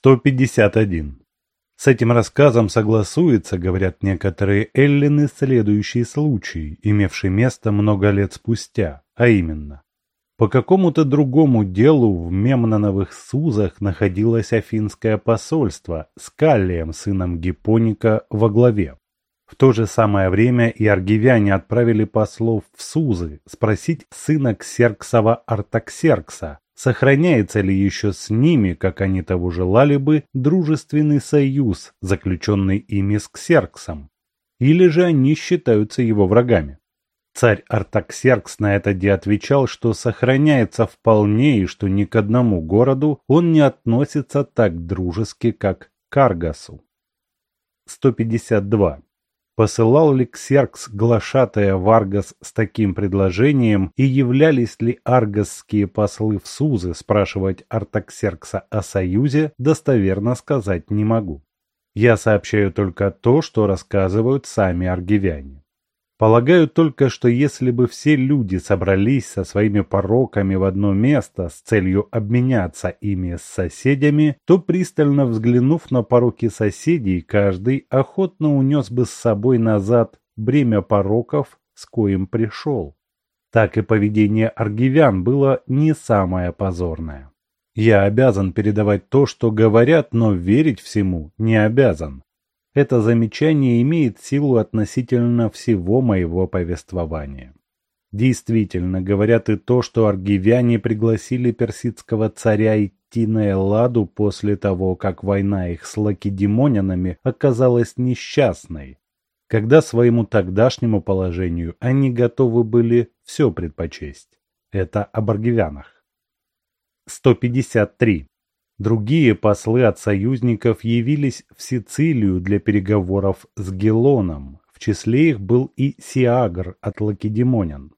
151. С этим рассказом согласуется, говорят некоторые эллины, следующий случай, имевший место много лет спустя, а именно. По какому-то другому делу в Мемноновых Сузах находилось афинское посольство с Каллием, сыном Гипоника, во главе. В то же самое время и аргивяне отправили послов в Сузы спросить сына Ксерксова Артаксеркса, сохраняется ли еще с ними, как они того желали бы, дружественный союз, заключенный ими с Ксерксом, или же они считаются его врагами. Царь Артаксеркс на это де отвечал, что сохраняется вполне и что ни к одному городу он не относится так дружески, как к Аргасу. 152. Посылал ли Ксеркс глашатая Варгас с таким предложением и являлись ли аргасские послы в Сузы спрашивать Артаксеркса о союзе, достоверно сказать не могу. Я сообщаю только то, что рассказывают сами аргивяне. Полагаю только, что если бы все люди собрались со своими пороками в одно место с целью обменяться ими с соседями, то пристально взглянув на пороки соседей, каждый охотно унес бы с собой назад бремя пороков, с коим пришел. Так и поведение аргивян было не самое позорное. Я обязан передавать то, что говорят, но верить всему не обязан. Это замечание имеет силу относительно всего моего повествования. Действительно, говорят и то, что аргивяне пригласили персидского царя идти на Элладу после того, как война их с лакедемонянами оказалась несчастной, когда своему тогдашнему положению они готовы были все предпочесть. Это об аргивянах. 153. Другие послы от союзников явились в Сицилию для переговоров с Гелоном. В числе их был и Сиагр от Лакедемонян.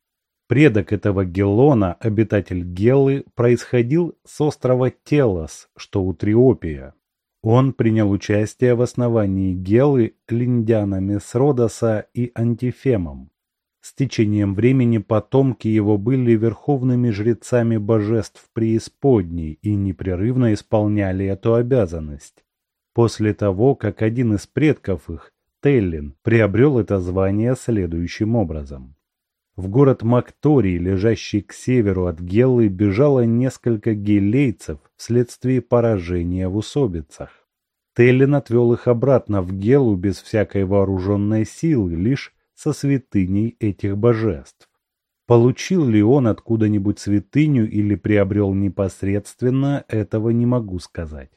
Предок этого Гелона, обитатель Геллы, происходил с острова Телос, что у Триопия. Он принял участие в основании Гелы линдянами с Родоса и Антифемом. С течением времени потомки его были верховными жрецами божеств преисподней и непрерывно исполняли эту обязанность. После того, как один из предков их, Теллин, приобрел это звание следующим образом. В город Макторий, лежащий к северу от Геллы, бежало несколько гелейцев вследствие поражения в усобицах. Теллин отвел их обратно в Гелу без всякой вооруженной силы, лишь со святыней этих божеств. Получил ли он откуда-нибудь святыню или приобрел непосредственно, этого не могу сказать.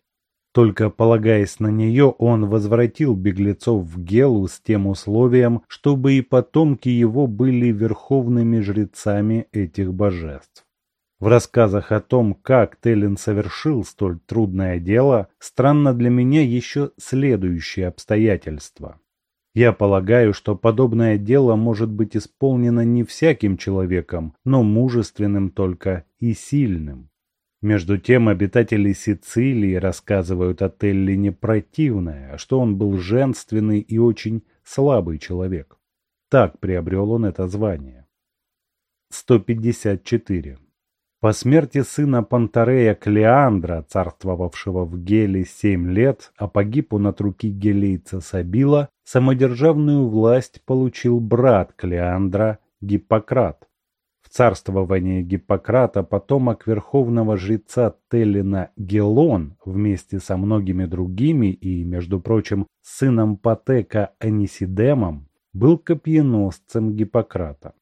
Только полагаясь на нее, он возвратил беглецов в Гелу с тем условием, чтобы и потомки его были верховными жрецами этих божеств. В рассказах о том, как Теллин совершил столь трудное дело, странно для меня еще следующее обстоятельство. Я полагаю, что подобное дело может быть исполнено не всяким человеком, но мужественным только и сильным. Между тем обитатели Сицилии рассказывают о Теллине противное, что он был женственный и очень слабый человек. Так приобрел он это звание. 154. По смерти сына Пантарея Клеандра, царствовавшего в Геле семь лет, а погиб он от руки гелейца Сабила, самодержавную власть получил брат Клеандра Гиппократ. В царствовании Гиппократа потомок верховного жреца Теллина Гелон вместе со многими другими и, между прочим, сыном Патека Анисидемом был копьеносцем Гиппократа.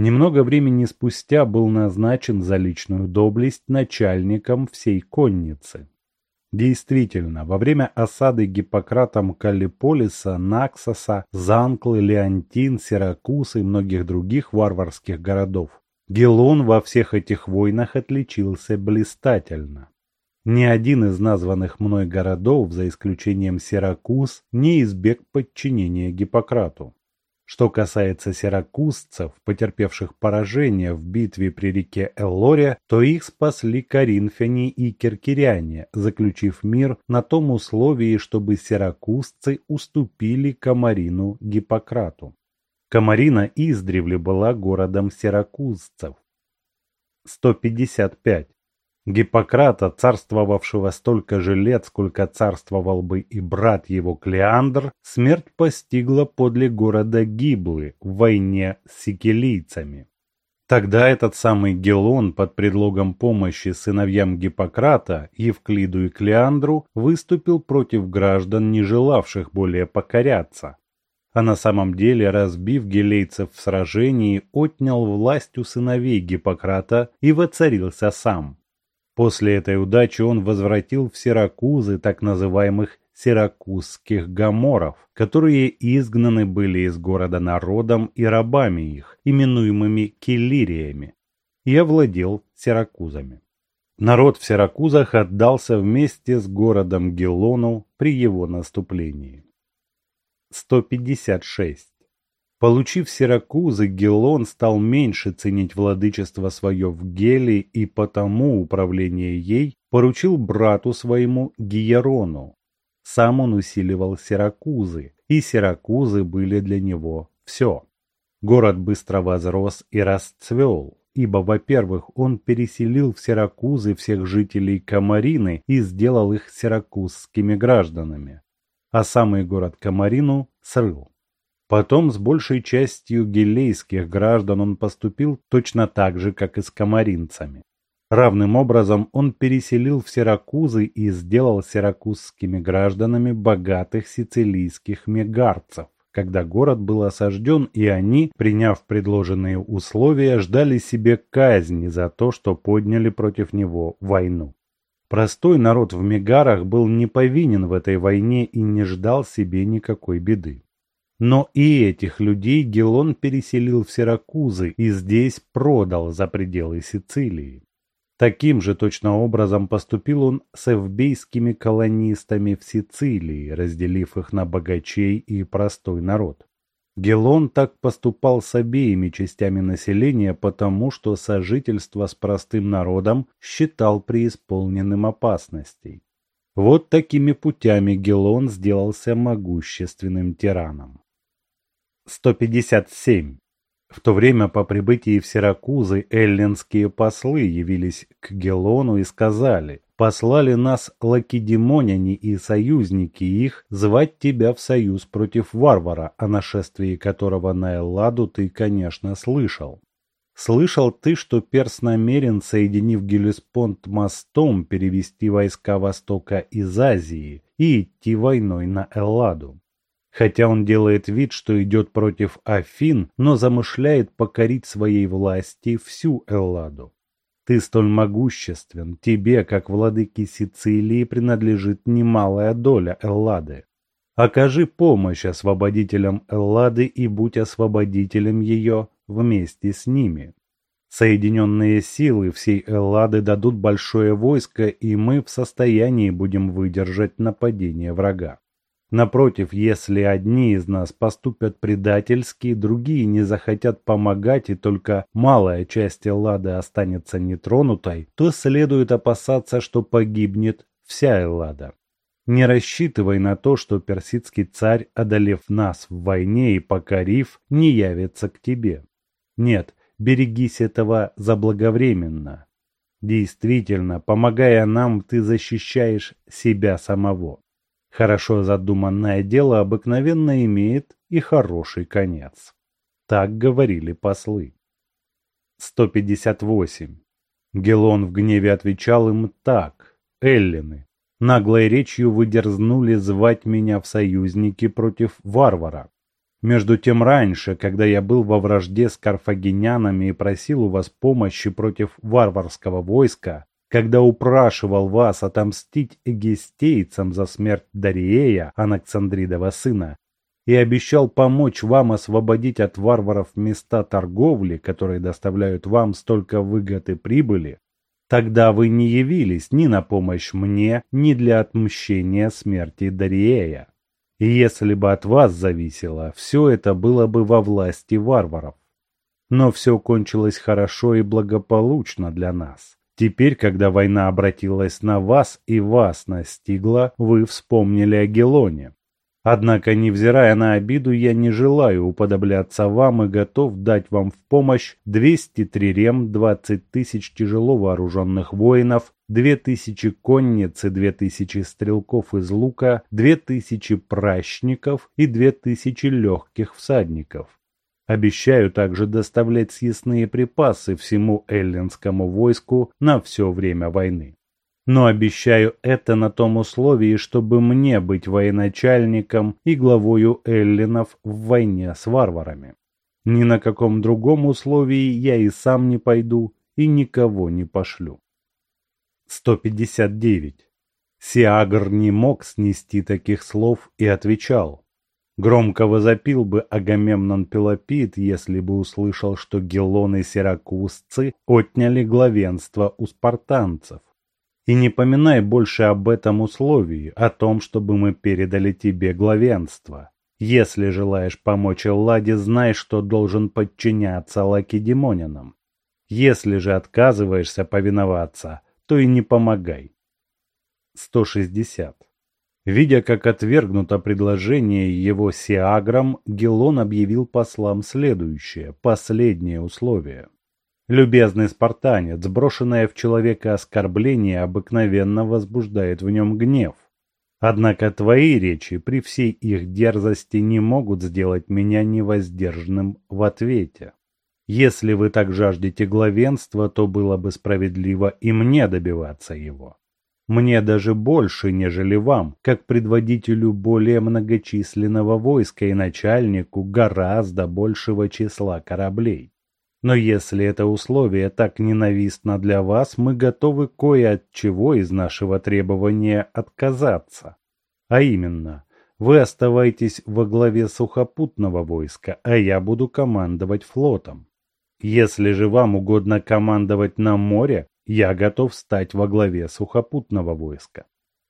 Немного времени спустя был назначен за личную доблесть начальником всей конницы. Действительно, во время осады Гиппократом Каллиполиса, Наксоса, Занклы, Леонтин, Сиракуз и многих других варварских городов, Гелон во всех этих войнах отличился блистательно. Ни один из названных мной городов, за исключением Сиракуз, не избег подчинения Гиппократу. Что касается сиракузцев, потерпевших поражение в битве при реке Эллоре, то их спасли коринфяне и киркиряне, заключив мир на том условии, чтобы сиракузцы уступили Камарину Гиппократу. Камарина издревле была городом сиракузцев. 155. Гиппократа, царствовавшего столько же лет, сколько царствовал бы и брат его Клеандр, смерть постигла подле города Гиблы в войне с сикилийцами. Тогда этот самый Гелон под предлогом помощи сыновьям Гиппократа, Евклиду и Клеандру, выступил против граждан, не желавших более покоряться. А на самом деле, разбив гелейцев в сражении, отнял власть у сыновей Гиппократа и воцарился сам. После этой удачи он возвратил в Сиракузы так называемых сиракузских гаморов, которые изгнаны были из города народом и рабами их, именуемыми киллириями, и овладел Сиракузами. Народ в Сиракузах отдался вместе с городом Гелону при его наступлении. 156. Получив Сиракузы, Гелон стал меньше ценить владычество свое в Геле и потому управление ей поручил брату своему Гиерону. Сам он усиливал Сиракузы, и Сиракузы были для него все. Город быстро возрос и расцвел, ибо, во-первых, он переселил в Сиракузы всех жителей Камарины и сделал их сиракузскими гражданами, а самый город Камарину срыл. Потом с большей частью гелейских граждан он поступил точно так же, как и с камаринцами. Равным образом он переселил в Сиракузы и сделал сиракузскими гражданами богатых сицилийских мегарцев, когда город был осажден, и они, приняв предложенные условия, ждали себе казни за то, что подняли против него войну. Простой народ в Мегарах был не повинен в этой войне и не ждал себе никакой беды. Но и этих людей Гелон переселил в Сиракузы и здесь продал за пределы Сицилии. Таким же точно образом поступил он с эвбейскими колонистами в Сицилии, разделив их на богачей и простой народ. Гелон так поступал с обеими частями населения, потому что сожительство с простым народом считал преисполненным опасностей. Вот такими путями Гелон сделался могущественным тираном. 157. В то время по прибытии в Сиракузы эллинские послы явились к Гелону и сказали, «Послали нас лакедемоняне и союзники их звать тебя в союз против варвара, о нашествии которого на Элладу ты, конечно, слышал. Слышал ты, что Перс намерен, соединив Гелеспонд мостом, перевести войска Востока из Азии и идти войной на Элладу. Хотя он делает вид, что идет против Афин, но замышляет покорить своей власти всю Элладу. Ты столь могуществен, тебе, как владыке Сицилии, принадлежит немалая доля Эллады. Окажи помощь освободителям Эллады и будь освободителем ее вместе с ними. Соединенные силы всей Эллады дадут большое войско, и мы в состоянии будем выдержать нападение врага. Напротив, если одни из нас поступят предательски, другие не захотят помогать и только малая часть Эллады останется нетронутой, то следует опасаться, что погибнет вся Эллада. Не рассчитывай на то, что персидский царь, одолев нас в войне и покорив, не явится к тебе. Нет, берегись этого заблаговременно. Действительно, помогая нам, ты защищаешь себя самого. Хорошо задуманное дело обыкновенно имеет и хороший конец. Так говорили послы. 158. Гелон в гневе отвечал им так. Эллины, наглой речью вы дерзнули звать меня в союзники против варвара. Между тем раньше, когда я был во вражде с карфагенянами и просил у вас помощи против варварского войска, когда упрашивал вас отомстить эгестейцам за смерть Дариея, Анаксандридова сына, и обещал помочь вам освободить от варваров места торговли, которые доставляют вам столько выгод и прибыли, тогда вы не явились ни на помощь мне, ни для отмщения смерти Дариея. И если бы от вас зависело, все это было бы во власти варваров. Но все кончилось хорошо и благополучно для нас. Теперь, когда война обратилась на вас и вас настигла, вы вспомнили о Гелоне. Однако, невзирая на обиду, я не желаю уподобляться вам и готов дать вам в помощь 200 трирем, 20 тысяч тяжело вооруженных воинов, две тысячи конниц и две тысячи стрелков из лука, две тысячи пращников и две тысячи легких всадников. Обещаю также доставлять съестные припасы всему эллинскому войску на все время войны. Но обещаю это на том условии, чтобы мне быть военачальником и главою эллинов в войне с варварами. Ни на каком другом условии я и сам не пойду и никого не пошлю. 159. Сиагр не мог снести таких слов и отвечал. Громко возопил бы Агамемнон Пелопит, если бы услышал, что Гелон и Сиракузцы отняли главенство у спартанцев. И не поминай больше об этом условии, о том, чтобы мы передали тебе главенство. Если желаешь помочь Элладе, знай, что должен подчиняться лакедемонянам. Если же отказываешься повиноваться, то и не помогай. 160. Видя, как отвергнуто предложение его Сиагром, Гелон объявил послам следующее, последнее условие. Любезный спартанец, брошенное в человека оскорбление обыкновенно возбуждает в нем гнев. Однако твои речи при всей их дерзости не могут сделать меня невоздержанным в ответе. Если вы так жаждете главенства, то было бы справедливо и мне добиваться его. Мне даже больше, нежели вам, как предводителю более многочисленного войска и начальнику гораздо большего числа кораблей. Но если это условие так ненавистно для вас, мы готовы кое от чего из нашего требования отказаться. А именно, вы оставайтесь во главе сухопутного войска, а я буду командовать флотом. Если же вам угодно командовать на море, я готов стать во главе сухопутного войска.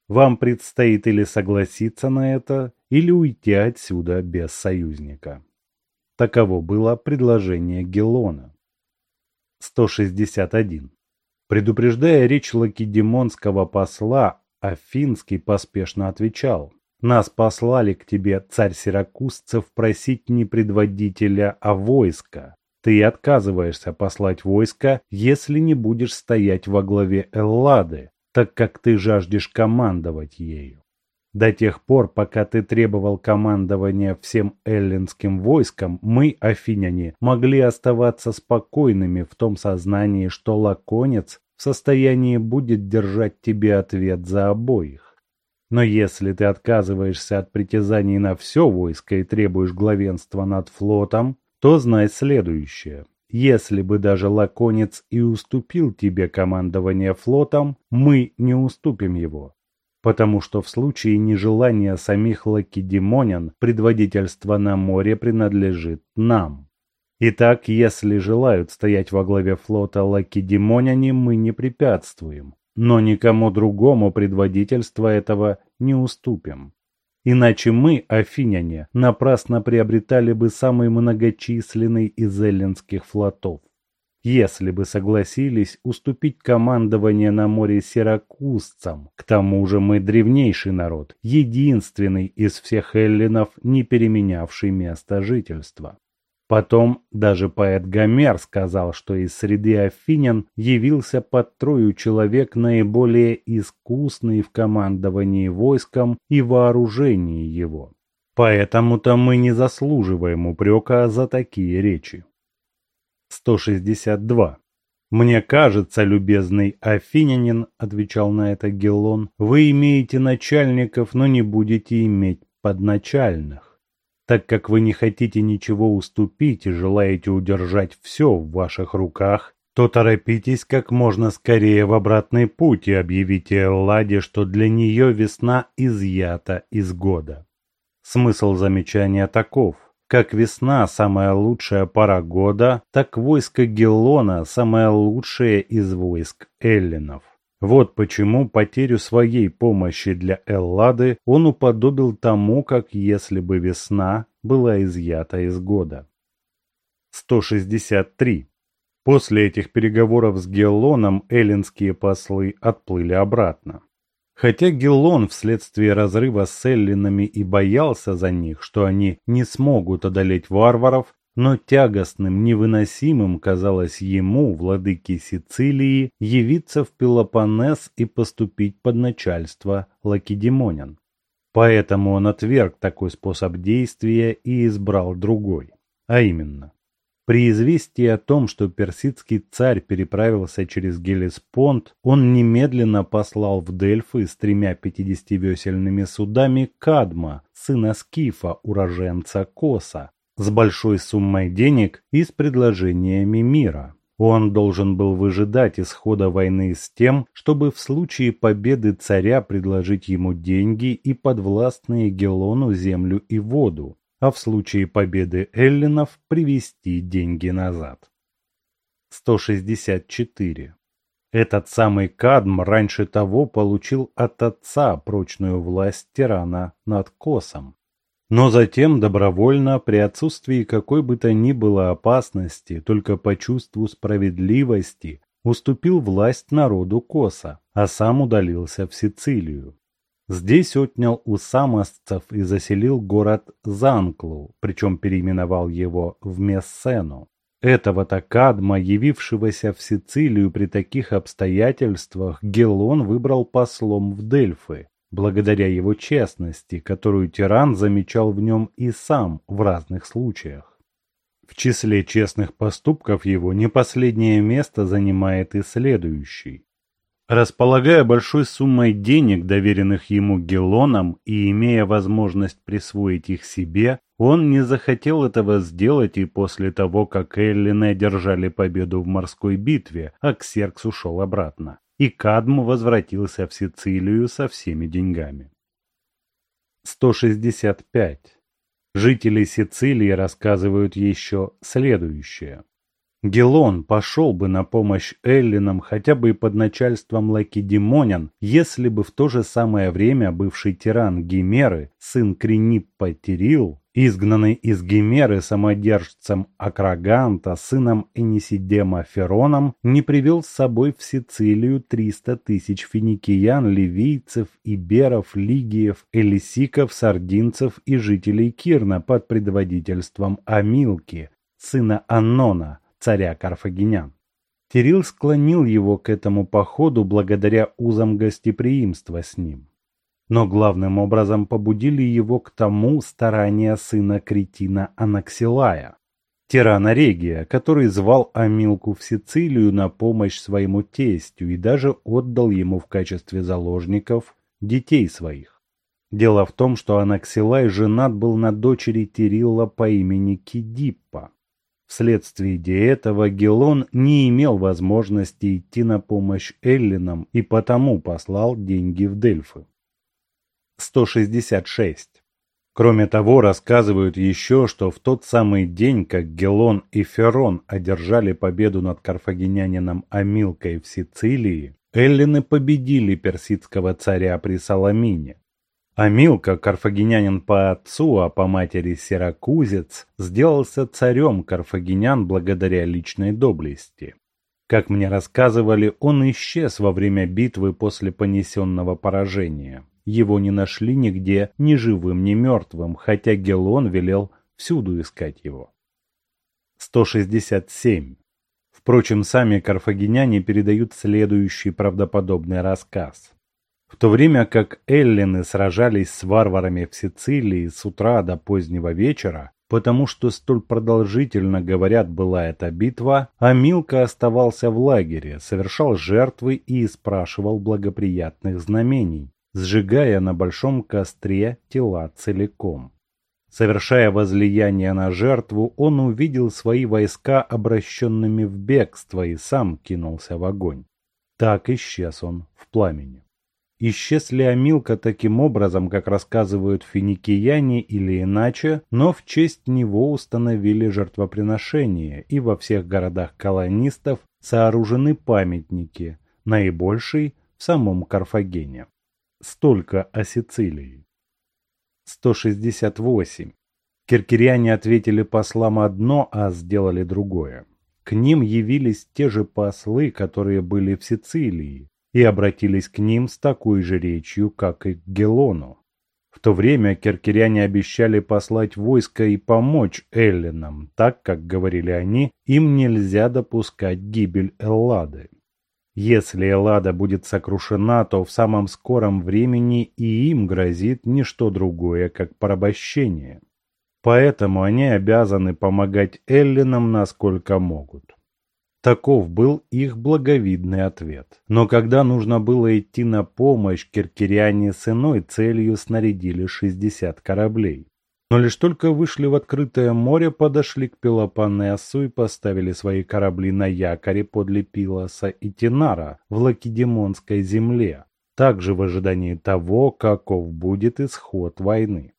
Вам предстоит или согласиться на это, или уйти отсюда без союзника. Таково было предложение Гелона. 161. Предупреждая речь лакедемонского посла, Афинский поспешно отвечал. «Нас послали к тебе, царь Сиракузцев, просить не предводителя, а войска. Ты отказываешься послать войско, если не будешь стоять во главе Эллады, так как ты жаждешь командовать ею. До тех пор, пока ты требовал командования всем эллинским войском, мы, афиняне, могли оставаться спокойными в том сознании, что лаконец в состоянии будет держать тебе ответ за обоих. Но если ты отказываешься от притязаний на все войско и требуешь главенства над флотом, то знай следующее. Если бы даже Лаконец и уступил тебе командование флотом, мы не уступим его. Потому что в случае нежелания самих лакедемонян предводительство на море принадлежит нам. Итак, если желают стоять во главе флота лакедемоняне, мы не препятствуем, но никому другому предводительство этого не уступим. Иначе мы, афиняне, напрасно приобретали бы самый многочисленный из эллинских флотов. Если бы согласились уступить командование на море сиракузцам, к тому же мы древнейший народ, единственный из всех эллинов, не переменявший место жительства. Потом даже поэт Гомер сказал, что из среды афинян явился под трою человек наиболее искусный в командовании войском и вооружении его. Поэтому-то мы не заслуживаем упрека за такие речи. 162. «Мне кажется, любезный афинянин, — отвечал на это Гелон, — вы имеете начальников, но не будете иметь подначальных. Так как вы не хотите ничего уступить и желаете удержать все в ваших руках, то торопитесь как можно скорее в обратный путь и объявите Элладе, что для нее весна изъята из года. Смысл замечания таков. Как весна – самая лучшая пора года, так войско Гелона – самое лучшее из войск эллинов. Вот почему потерю своей помощи для Эллады он уподобил тому, как если бы весна была изъята из года. 163. После этих переговоров с Геллоном эллинские послы отплыли обратно. Хотя Геллон вследствие разрыва с эллинами и боялся за них, что они не смогут одолеть варваров, но тягостным, невыносимым казалось ему, владыке Сицилии, явиться в Пелопоннес и поступить под начальство лакедемонян. Поэтому он отверг такой способ действия и избрал другой, а именно при известии о том, что персидский царь переправился через Гелеспонд, он немедленно послал в Дельфы с тремя пятидесятивесельными судами Кадма, сына Скифа, уроженца Коса, с большой суммой денег и с предложениями мира. Он должен был выжидать исхода войны с тем, чтобы в случае победы царя предложить ему деньги и подвластные Гелону землю и воду, а в случае победы эллинов привести деньги назад. 164. Этот самый Кадм раньше того получил от отца прочную власть тирана над Косом. Но затем добровольно, при отсутствии какой бы то ни было опасности, только по чувству справедливости, уступил власть народу Коса, а сам удалился в Сицилию. Здесь отнял у самосцев и заселил город Занклу, причем переименовал его в Мессену. Этого-то Кадма, явившегося в Сицилию при таких обстоятельствах, Гелон выбрал послом в Дельфы, благодаря его честности, которую тиран замечал в нем и сам в разных случаях. В числе честных поступков его не последнее место занимает и следующий. Располагая большой суммой денег, доверенных ему Гелоном, и имея возможность присвоить их себе, он не захотел этого сделать и после того, как Эллины одержали победу в морской битве, а Ксеркс ушел обратно. И Кадм возвратился в Сицилию со всеми деньгами. 165. Жители Сицилии рассказывают еще следующее. Гелон пошел бы на помощь Эллинам хотя бы и под начальством Лакедемонян, если бы в то же самое время бывший тиран Гимеры, сын Криниппа Тирил, изгнанный из Гимеры самодержцем Акраганта, сыном Энисидема Фероном, не привел с собой в Сицилию триста тысяч финикиян, ливийцев, иберов, лигиев, элисиков, сардинцев и жителей Кирна под предводительством Амилки, сына Аннона, царя Карфагенян. Кирилл склонил его к этому походу благодаря узам гостеприимства с ним. Но главным образом побудили его к тому старания сына Кретина Анаксилая, тирана Регия, который звал Амилку в Сицилию на помощь своему тестю и даже отдал ему в качестве заложников детей своих. Дело в том, что Анаксилай женат был на дочери Тирилла по имени Кидиппа. Вследствие этого Гелон не имел возможности идти на помощь Эллинам и потому послал деньги в Дельфы. 166. Кроме того, рассказывают еще, что в тот самый день, как Гелон и Ферон одержали победу над карфагенянином Амилкой в Сицилии, эллины победили персидского царя при Саламине. Амилка, карфагенянин по отцу, а по матери сиракузец, сделался царем карфагенян благодаря личной доблести. Как мне рассказывали, он исчез во время битвы после понесенного поражения. Его не нашли нигде ни живым, ни мертвым, хотя Гелон велел всюду искать его. 167. Впрочем, сами карфагеняне передают следующий правдоподобный рассказ. В то время как эллины сражались с варварами в Сицилии с утра до позднего вечера, потому что столь продолжительно, говорят, была эта битва, а Милка оставался в лагере, совершал жертвы и спрашивал благоприятных знамений, сжигая на большом костре тела целиком. Совершая возлияние на жертву, он увидел свои войска обращенными в бегство и сам кинулся в огонь. Так исчез он в пламени. Исчез ли Амилка таким образом, как рассказывают финикияне или иначе, но в честь него установили жертвоприношения, и во всех городах колонистов сооружены памятники, наибольший в самом Карфагене. Столько о Сицилии. 168. Киркиряне ответили послам одно, а сделали другое. К ним явились те же послы, которые были в Сицилии, и обратились к ним с такой же речью, как и к Гелону. В то время киркиряне обещали послать войско и помочь эллинам, так как, говорили они, им нельзя допускать гибель Эллады. Если Эллада будет сокрушена, то в самом скором времени и им грозит не что другое, как порабощение. Поэтому они обязаны помогать эллинам насколько могут. Таков был их благовидный ответ. Но когда нужно было идти на помощь, киркиряне с иной целью снарядили 60 кораблей. Но лишь только вышли в открытое море, подошли к Пелопоннесу и поставили свои корабли на якоре подле Пилоса и Тинара в Лакедемонской земле, также в ожидании того, каков будет исход войны.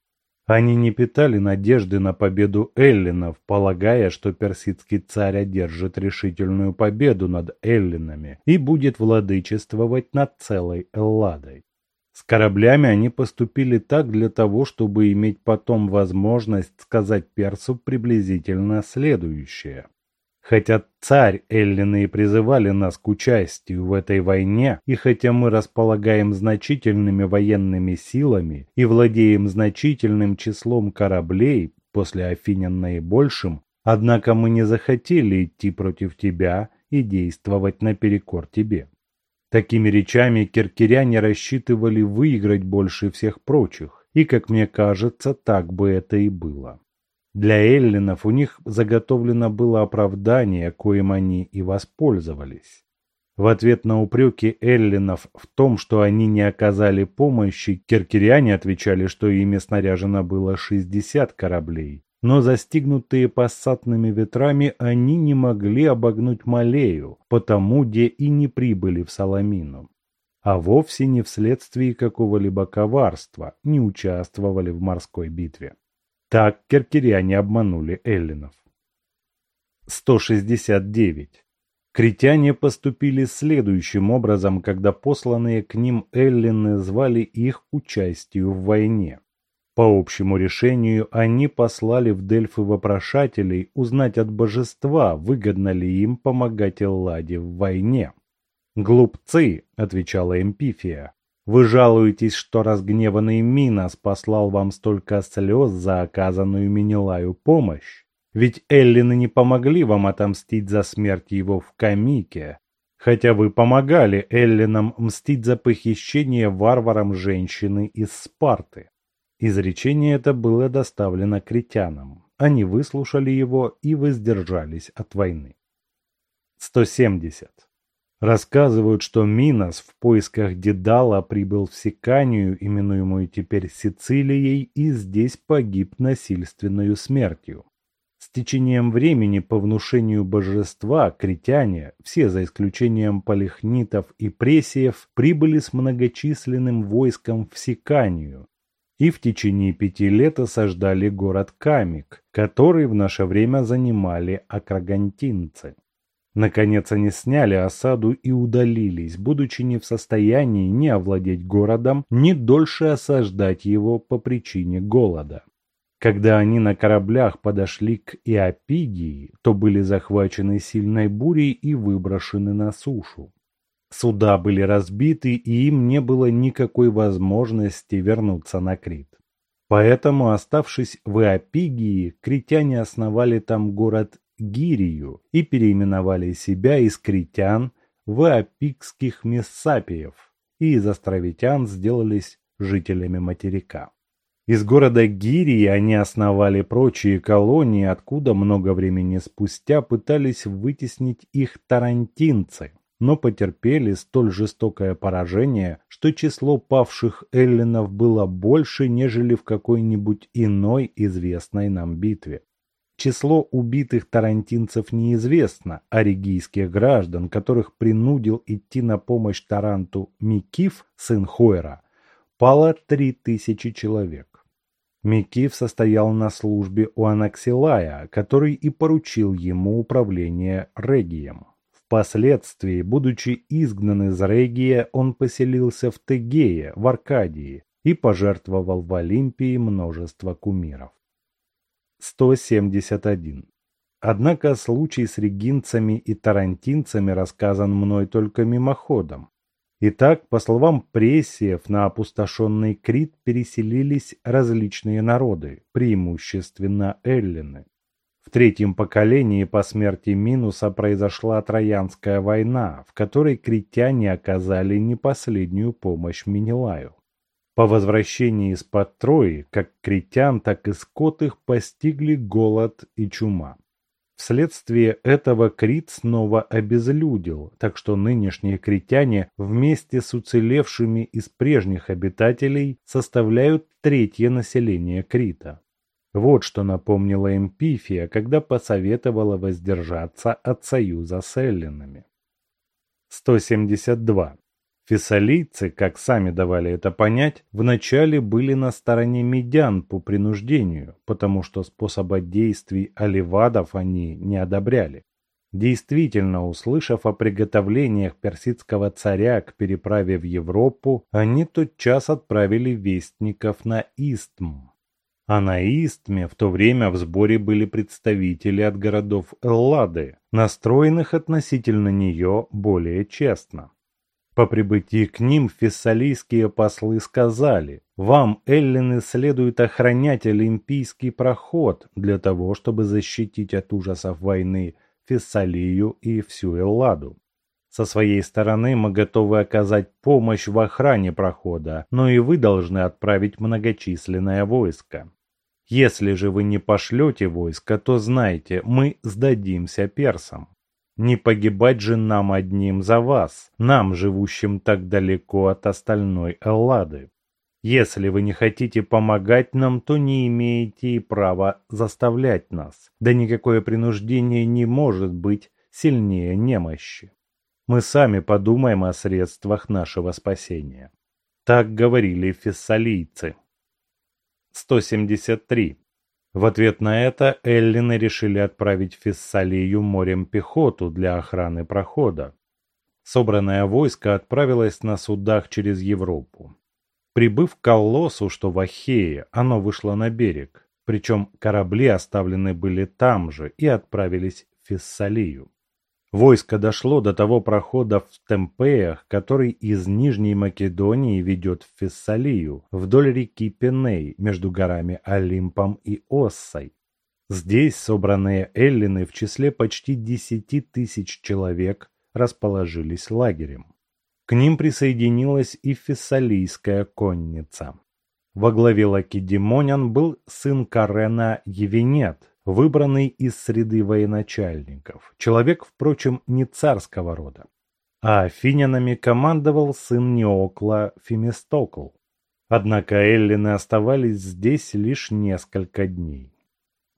Они не питали надежды на победу эллинов, полагая, что персидский царь одержит решительную победу над эллинами и будет владычествовать над целой Элладой. С кораблями они поступили так для того, чтобы иметь потом возможность сказать персу приблизительно следующее. Хотя царь Эллины и призывали нас к участию в этой войне, и хотя мы располагаем значительными военными силами и владеем значительным числом кораблей, после Афинян наибольшим, однако мы не захотели идти против тебя и действовать наперекор тебе. Такими речами киркиряне рассчитывали выиграть больше всех прочих, и, как мне кажется, так бы это и было. Для эллинов у них заготовлено было оправдание, коим они и воспользовались. В ответ на упреки эллинов в том, что они не оказали помощи, киркиряне отвечали, что ими снаряжено было 60 кораблей, но застигнутые пассатными ветрами они не могли обогнуть Малею, потому где и не прибыли в Саламину. А вовсе не вследствие какого-либо коварства не участвовали в морской битве. Так киркиряне обманули эллинов. 169. Критяне поступили следующим образом, когда посланные к ним эллины звали их к участию в войне. По общему решению они послали в Дельфы вопрошателей узнать от божества, выгодно ли им помогать Элладе в войне. «Глупцы», — отвечала Эмпифия, вы жалуетесь, что разгневанный Минос послал вам столько слез за оказанную Минилаю помощь. Ведь Эллины не помогли вам отомстить за смерть его в Камике, хотя вы помогали Эллинам мстить за похищение варварам женщины из Спарты. Изречение это было доставлено критянам. Они выслушали его и воздержались от войны. 170. Рассказывают, что Минос в поисках Дедала прибыл в Сиканию, именуемую теперь Сицилией, и здесь погиб насильственную смертью. С течением времени по внушению божества критяне, все за исключением полихнитов и прессиев, прибыли с многочисленным войском в Сиканию и в течение пяти лет осаждали город Камик, который в наше время занимали акрагантинцы. Наконец они сняли осаду и удалились, будучи не в состоянии ни овладеть городом, ни дольше осаждать его по причине голода. Когда они на кораблях подошли к Иопигии, то были захвачены сильной бурей и выброшены на сушу. Суда были разбиты, и им не было никакой возможности вернуться на Крит. Поэтому, оставшись в Иопигии, критяне основали там город Гирию и переименовали себя из критян в апикских мессапиев и из островитян сделались жителями материка. Из города Гирии они основали прочие колонии, откуда много времени спустя пытались вытеснить их тарантинцы, но потерпели столь жестокое поражение, что число павших эллинов было больше, нежели в какой-нибудь иной известной нам битве. Число убитых тарантинцев неизвестно, а регийских граждан, которых принудил идти на помощь Таранту Микиф, сын Хойра, пало три тысячи человек. Микиф состоял на службе у Анаксилая, который и поручил ему управление Регием. Впоследствии, будучи изгнан из Регия, он поселился в Тегее, в Аркадии, и пожертвовал в Олимпии множество кумиров. 171. Однако случай с регинцами и тарантинцами рассказан мной только мимоходом. Итак, по словам прессиев, на опустошенный Крит переселились различные народы, преимущественно эллины. В третьем поколении по смерти Минуса произошла Троянская война, в которой критяне оказали не последнюю помощь Менелаю. По возвращении из-под Трои, как критян, так и скот их постигли голод и чума. Вследствие этого Крит снова обезлюдил, так что нынешние критяне вместе с уцелевшими из прежних обитателей составляют третье население Крита. Вот что напомнила Эмпифия, когда посоветовала воздержаться от союза с эллинами. 172. Фессалийцы, как сами давали это понять, вначале были на стороне медян по принуждению, потому что способа действий оливадов они не одобряли. Действительно, услышав о приготовлениях персидского царя к переправе в Европу, они тотчас отправили вестников на Истм, а на Истме в то время в сборе были представители от городов Эллады, настроенных относительно нее более честно. По прибытии к ним фессалийские послы сказали, «Вам, эллины, следует охранять Олимпийский проход для того, чтобы защитить от ужасов войны Фессалию и всю Элладу. Со своей стороны мы готовы оказать помощь в охране прохода, но и вы должны отправить многочисленное войско. Если же вы не пошлете войска, то знайте, мы сдадимся персам. Не погибать же нам одним за вас, нам, живущим так далеко от остальной Эллады. Если вы не хотите помогать нам, то не имеете и права заставлять нас. Да никакое принуждение не может быть сильнее немощи. Мы сами подумаем о средствах нашего спасения. Так говорили фессалийцы. 173. В ответ на это эллины решили отправить в Фессалию морем пехоту для охраны прохода. Собранное войско отправилось на судах через Европу. Прибыв к Колоссу, что в Ахее, оно вышло на берег, причем корабли оставлены были там же и отправились в Фессалию. Войско дошло до того прохода в Темпеях, который из Нижней Македонии ведет в Фессалию, вдоль реки Пеней, между горами Олимпом и Оссой. Здесь собранные эллины в числе почти десяти тысяч человек расположились лагерем. К ним присоединилась и фессалийская конница. Во главе Лакедемонян был сын Карена Евенет, выбранный из среды военачальников, человек, впрочем, не царского рода. А афинянами командовал сын Неокла Фемистокл. Однако эллины оставались здесь лишь несколько дней.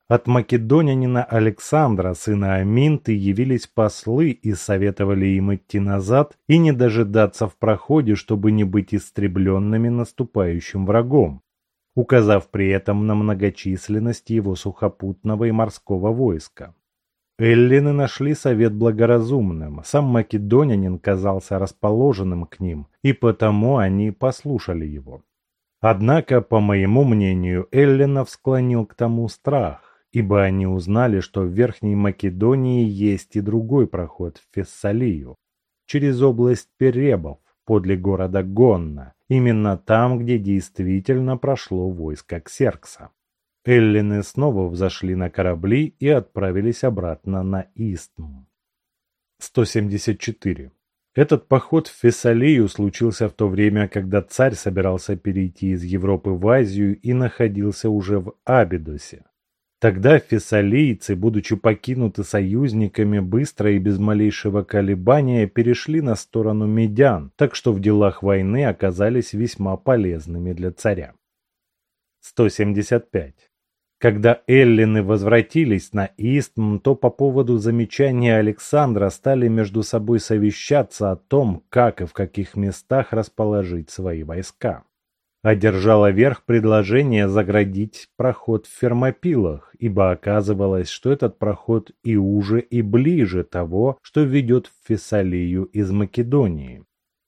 От македонянина Александра, сына Аминты, явились послы и советовали им идти назад и не дожидаться в проходе, чтобы не быть истребленными наступающим врагом, указав при этом на многочисленность его сухопутного и морского войска. Эллины нашли совет благоразумным, сам македонянин казался расположенным к ним, и потому они послушали его. Однако, по моему мнению, Эллинов склонил к тому страх, ибо они узнали, что в Верхней Македонии есть и другой проход в Фессалию, через область Перебов, подле города Гонна, именно там, где действительно прошло войско Ксеркса. Эллины снова взошли на корабли и отправились обратно на Истм. 174. Этот поход в Фессалию случился в то время, когда царь собирался перейти из Европы в Азию и находился уже в Абидосе. Тогда фессалийцы, будучи покинуты союзниками, быстро и без малейшего колебания перешли на сторону медян, так что в делах войны оказались весьма полезными для царя. 175. Когда эллины возвратились на Истм, то по поводу замечания Александра стали между собой совещаться о том, как и в каких местах расположить свои войска одержало верх предложение заградить проход в Фермопилах, ибо оказывалось, что этот проход и уже, и ближе того, что ведет в Фессалию из Македонии.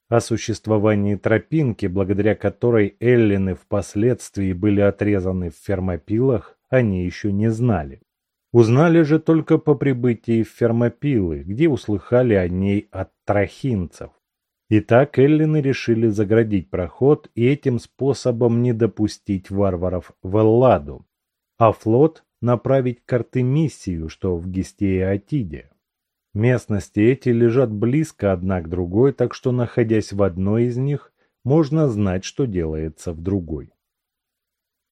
О существовании тропинки, благодаря которой эллины впоследствии были отрезаны в Фермопилах, они еще не знали. Узнали же только по прибытии в Фермопилы, где услыхали о ней от трахинцев. Итак, эллины решили заградить проход и этим способом не допустить варваров в Элладу, а флот направить к Артемисию, что в Гестеатиде. Местности эти лежат близко одна к другой, так что, находясь в одной из них, можно знать, что делается в другой.